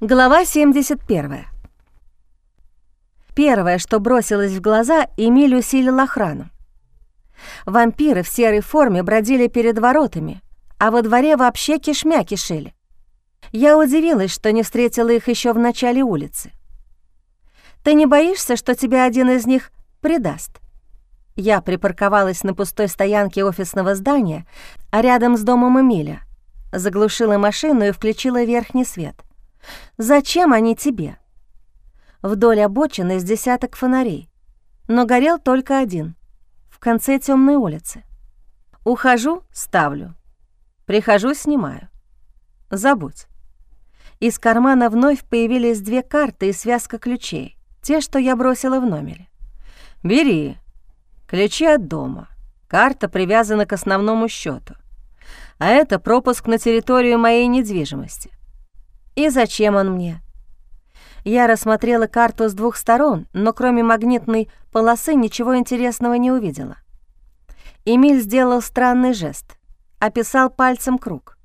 Глава 71. Первое, что бросилось в глаза, Эмиль усилил охрану. Вампиры в серой форме бродили перед воротами, а во дворе вообще кишмя кишели. Я удивилась, что не встретила их еще в начале улицы. «Ты не боишься, что тебя один из них предаст?» Я припарковалась на пустой стоянке офисного здания, а рядом с домом Эмиля. Заглушила машину и включила верхний свет. Зачем они тебе? Вдоль обочины с десяток фонарей, но горел только один, в конце темной улицы. Ухожу — ставлю. Прихожу — снимаю. Забудь. Из кармана вновь появились две карты и связка ключей, те, что я бросила в номере. «Бери. Ключи от дома. Карта привязана к основному счету. А это пропуск на территорию моей недвижимости. И зачем он мне? Я рассмотрела карту с двух сторон, но кроме магнитной полосы ничего интересного не увидела. Эмиль сделал странный жест, описал пальцем круг.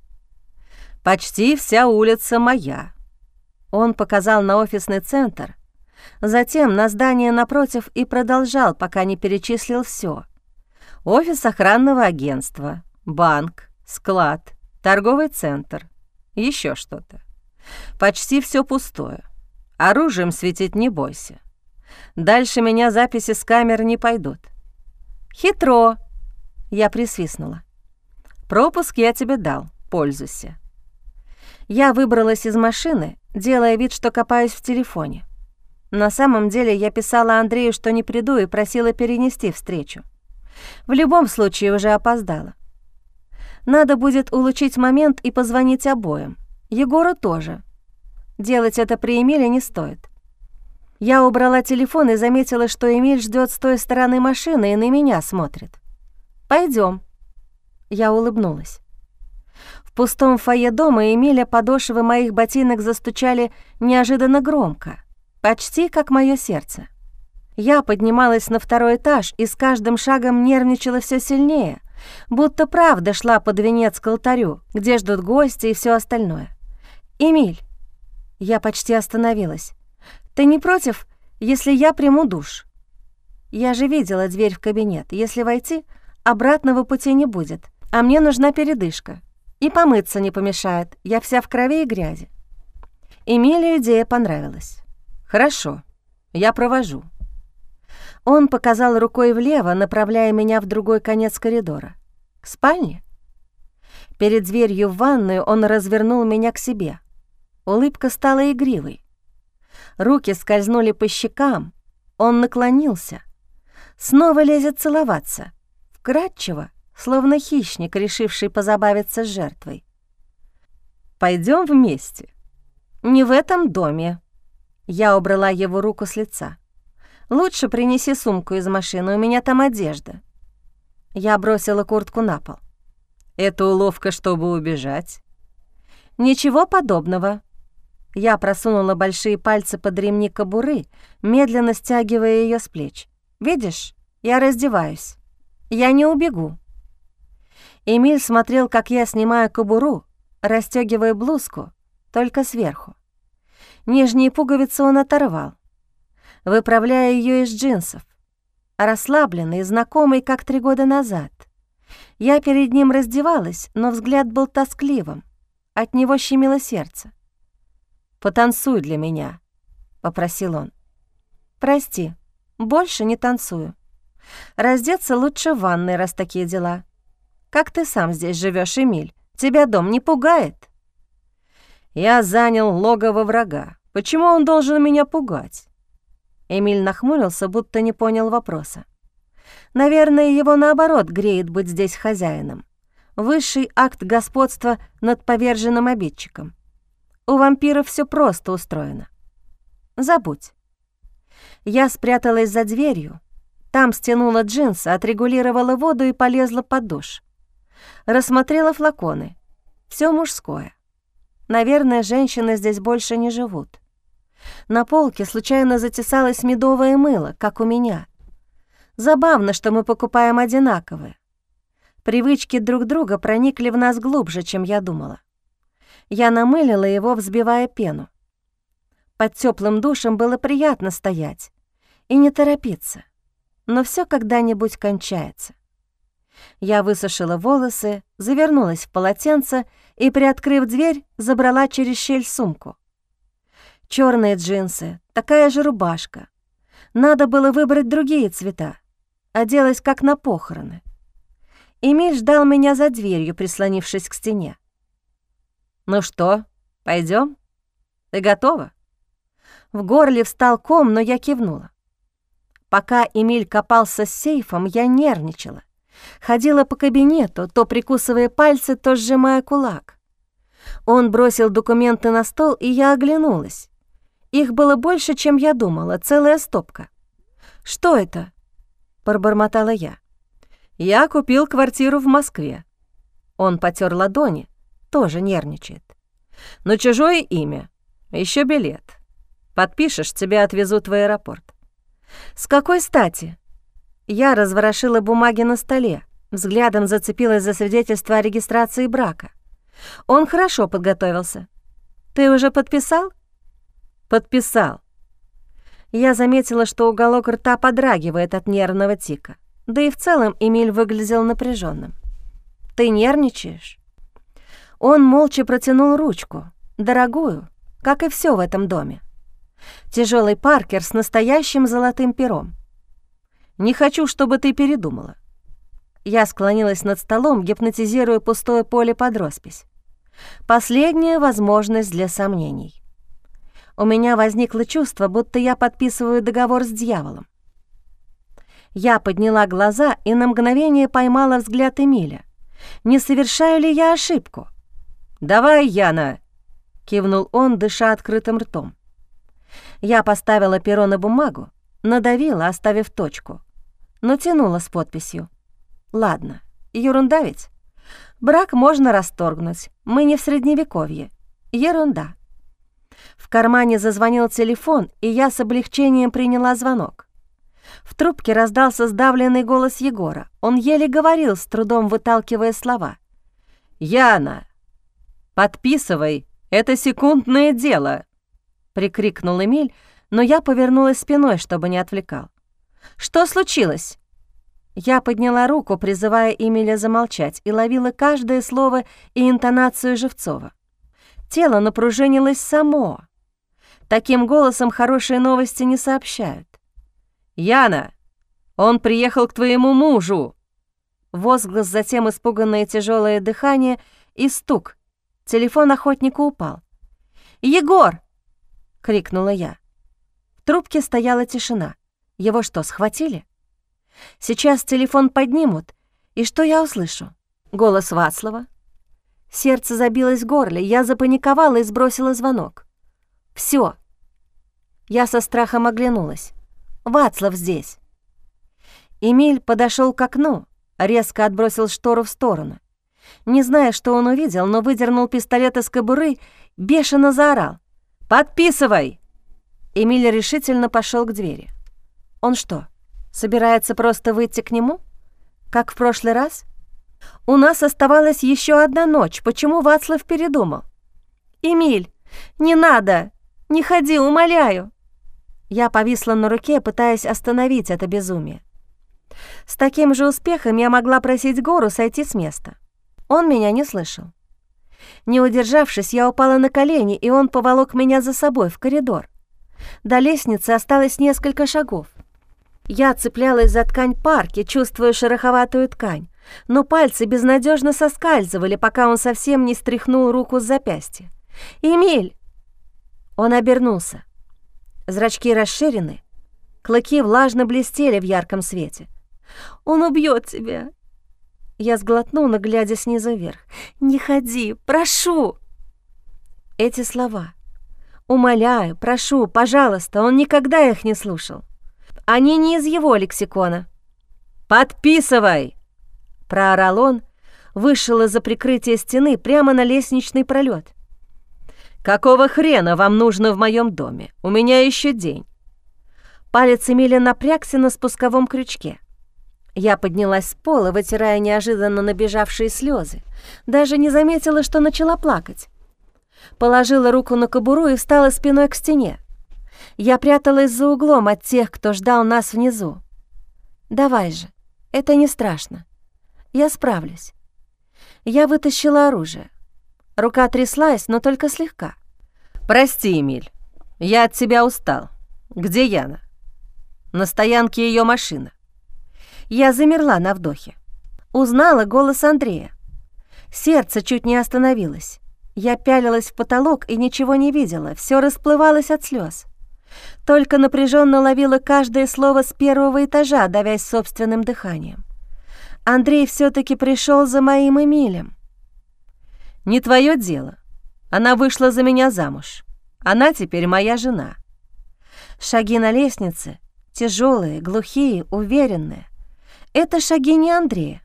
«Почти вся улица моя». Он показал на офисный центр, затем на здание напротив и продолжал, пока не перечислил все: Офис охранного агентства, банк, склад, торговый центр, еще что-то. Почти все пустое. Оружием светить не бойся. Дальше меня записи с камер не пойдут. Хитро. Я присвистнула. Пропуск я тебе дал, пользуйся. Я выбралась из машины, делая вид, что копаюсь в телефоне. На самом деле я писала Андрею, что не приду, и просила перенести встречу. В любом случае уже опоздала. Надо будет улучшить момент и позвонить обоим. Егору тоже. Делать это при Эмиле не стоит. Я убрала телефон и заметила, что Эмиль ждет с той стороны машины и на меня смотрит. Пойдем. Я улыбнулась. В пустом фойе дома Эмиля подошвы моих ботинок застучали неожиданно громко, почти как мое сердце. Я поднималась на второй этаж и с каждым шагом нервничала все сильнее, будто правда шла под венец к алтарю, где ждут гости и все остальное. «Эмиль!» Я почти остановилась. «Ты не против, если я приму душ?» Я же видела дверь в кабинет. Если войти, обратного пути не будет. А мне нужна передышка. И помыться не помешает. Я вся в крови и грязи. Эмилию идея понравилась. «Хорошо, я провожу». Он показал рукой влево, направляя меня в другой конец коридора. К спальне? Перед дверью в ванную он развернул меня к себе. Улыбка стала игривой. Руки скользнули по щекам, он наклонился. Снова лезет целоваться, вкрадчиво, словно хищник, решивший позабавиться с жертвой. Пойдем вместе». «Не в этом доме». Я убрала его руку с лица. «Лучше принеси сумку из машины, у меня там одежда». Я бросила куртку на пол. «Это уловка, чтобы убежать?» «Ничего подобного», я просунула большие пальцы под ремни кобуры, медленно стягивая ее с плеч. «Видишь, я раздеваюсь. Я не убегу». Эмиль смотрел, как я снимаю кобуру, расстегивая блузку, только сверху. Нижние пуговицы он оторвал, выправляя ее из джинсов, расслабленный знакомый, как три года назад. Я перед ним раздевалась, но взгляд был тоскливым, от него щемило сердце. «Потанцуй для меня», — попросил он. «Прости, больше не танцую. Раздеться лучше в ванной, раз такие дела. Как ты сам здесь живешь, Эмиль? Тебя дом не пугает?» «Я занял логово врага. Почему он должен меня пугать?» Эмиль нахмурился, будто не понял вопроса. «Наверное, его наоборот греет быть здесь хозяином. Высший акт господства над поверженным обидчиком. У вампиров все просто устроено. Забудь. Я спряталась за дверью, там стянула джинсы, отрегулировала воду и полезла под душ. Рассмотрела флаконы. Все мужское. Наверное, женщины здесь больше не живут. На полке случайно затесалось медовое мыло, как у меня. Забавно, что мы покупаем одинаковые. Привычки друг друга проникли в нас глубже, чем я думала. Я намылила его, взбивая пену. Под теплым душем было приятно стоять и не торопиться, но все когда-нибудь кончается. Я высушила волосы, завернулась в полотенце и, приоткрыв дверь, забрала через щель сумку. Черные джинсы, такая же рубашка. Надо было выбрать другие цвета. Оделась как на похороны. Эмиль ждал меня за дверью, прислонившись к стене. «Ну что, пойдем? Ты готова?» В горле встал ком, но я кивнула. Пока Эмиль копался с сейфом, я нервничала. Ходила по кабинету, то прикусывая пальцы, то сжимая кулак. Он бросил документы на стол, и я оглянулась. Их было больше, чем я думала, целая стопка. «Что это?» — пробормотала я. «Я купил квартиру в Москве». Он потер ладони, тоже нервничает. «На чужое имя. Еще билет. Подпишешь, тебя отвезут в аэропорт». «С какой стати?» Я разворошила бумаги на столе, взглядом зацепилась за свидетельство о регистрации брака. Он хорошо подготовился. «Ты уже подписал?» «Подписал». Я заметила, что уголок рта подрагивает от нервного тика. Да и в целом Эмиль выглядел напряженным. «Ты нервничаешь?» Он молча протянул ручку, дорогую, как и все в этом доме. Тяжелый паркер с настоящим золотым пером. Не хочу, чтобы ты передумала». Я склонилась над столом, гипнотизируя пустое поле под роспись. Последняя возможность для сомнений. У меня возникло чувство, будто я подписываю договор с дьяволом. Я подняла глаза и на мгновение поймала взгляд Эмиля. Не совершаю ли я ошибку? «Давай, Яна!» — кивнул он, дыша открытым ртом. Я поставила перо на бумагу, надавила, оставив точку, но тянула с подписью. «Ладно, ерунда ведь. Брак можно расторгнуть, мы не в Средневековье. Ерунда». В кармане зазвонил телефон, и я с облегчением приняла звонок. В трубке раздался сдавленный голос Егора. Он еле говорил, с трудом выталкивая слова. «Яна, подписывай, это секундное дело!» — прикрикнул Эмиль, но я повернулась спиной, чтобы не отвлекал. «Что случилось?» Я подняла руку, призывая Эмиля замолчать, и ловила каждое слово и интонацию Живцова. Тело напружинилось само. Таким голосом хорошие новости не сообщают. «Яна, он приехал к твоему мужу!» Возглас, затем испуганное тяжелое дыхание и стук. Телефон охотника упал. «Егор!» — крикнула я. В трубке стояла тишина. Его что, схватили? Сейчас телефон поднимут, и что я услышу? Голос Вацлава? Сердце забилось в горле, я запаниковала и сбросила звонок. Все. Я со страхом оглянулась. Вацлав здесь. Эмиль подошел к окну, резко отбросил штору в сторону. Не зная, что он увидел, но выдернул пистолет из кобуры, бешено заорал. «Подписывай!» Эмиль решительно пошел к двери. Он что, собирается просто выйти к нему? Как в прошлый раз? У нас оставалась еще одна ночь. Почему Вацлав передумал? «Эмиль, не надо! Не ходи, умоляю!» Я повисла на руке, пытаясь остановить это безумие. С таким же успехом я могла просить Гору сойти с места. Он меня не слышал. Не удержавшись, я упала на колени, и он поволок меня за собой в коридор. До лестницы осталось несколько шагов. Я цеплялась за ткань парки, чувствуя шероховатую ткань, но пальцы безнадежно соскальзывали, пока он совсем не стряхнул руку с запястья. «Эмиль!» Он обернулся. Зрачки расширены, клыки влажно блестели в ярком свете. «Он убьет тебя!» Я сглотнула, глядя снизу вверх. «Не ходи, прошу!» Эти слова Умоляю, прошу, пожалуйста, он никогда их не слушал. Они не из его лексикона. «Подписывай!» — проорал он, вышел из-за прикрытия стены прямо на лестничный пролет. «Какого хрена вам нужно в моем доме? У меня еще день». Палец Эмиля напрягся на спусковом крючке. Я поднялась с пола, вытирая неожиданно набежавшие слезы. Даже не заметила, что начала плакать. Положила руку на кобуру и встала спиной к стене. Я пряталась за углом от тех, кто ждал нас внизу. «Давай же, это не страшно. Я справлюсь». Я вытащила оружие. Рука тряслась, но только слегка. «Прости, Эмиль, я от тебя устал. Где Яна?» «На стоянке ее машина». Я замерла на вдохе. Узнала голос Андрея. Сердце чуть не остановилось. Я пялилась в потолок и ничего не видела, все расплывалось от слез. Только напряженно ловила каждое слово с первого этажа, давясь собственным дыханием. Андрей все таки пришел за моим Эмилем. «Не твое дело. Она вышла за меня замуж. Она теперь моя жена». Шаги на лестнице, тяжелые, глухие, уверенные. Это шаги не Андрея.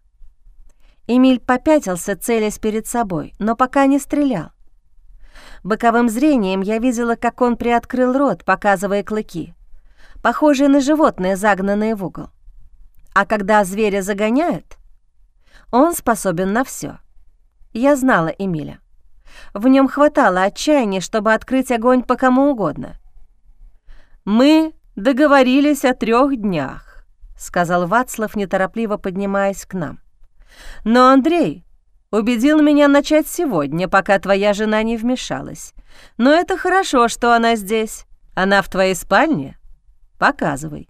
Эмиль попятился, целясь перед собой, но пока не стрелял. Боковым зрением я видела, как он приоткрыл рот, показывая клыки, похожие на животное, загнанное в угол. А когда зверя загоняют, он способен на все. Я знала Эмиля. В нем хватало отчаяния, чтобы открыть огонь по кому угодно. «Мы договорились о трех днях», — сказал Вацлав, неторопливо поднимаясь к нам. Но Андрей убедил меня начать сегодня, пока твоя жена не вмешалась. Но это хорошо, что она здесь. Она в твоей спальне? Показывай».